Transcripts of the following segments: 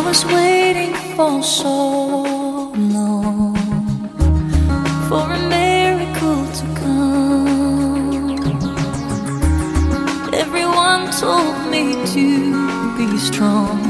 I was waiting for so long for a miracle to come. Everyone told me to be strong.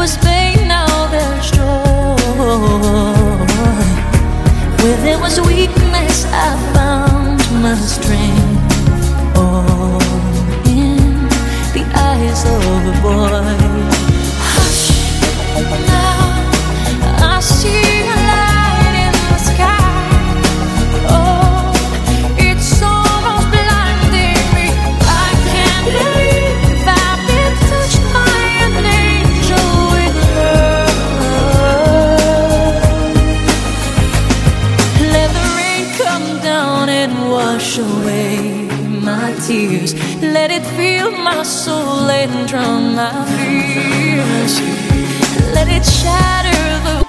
was made, now there's joy. Where there was weakness, I found my strength. tears. Let it fill my soul and drown my fears. Let it shatter the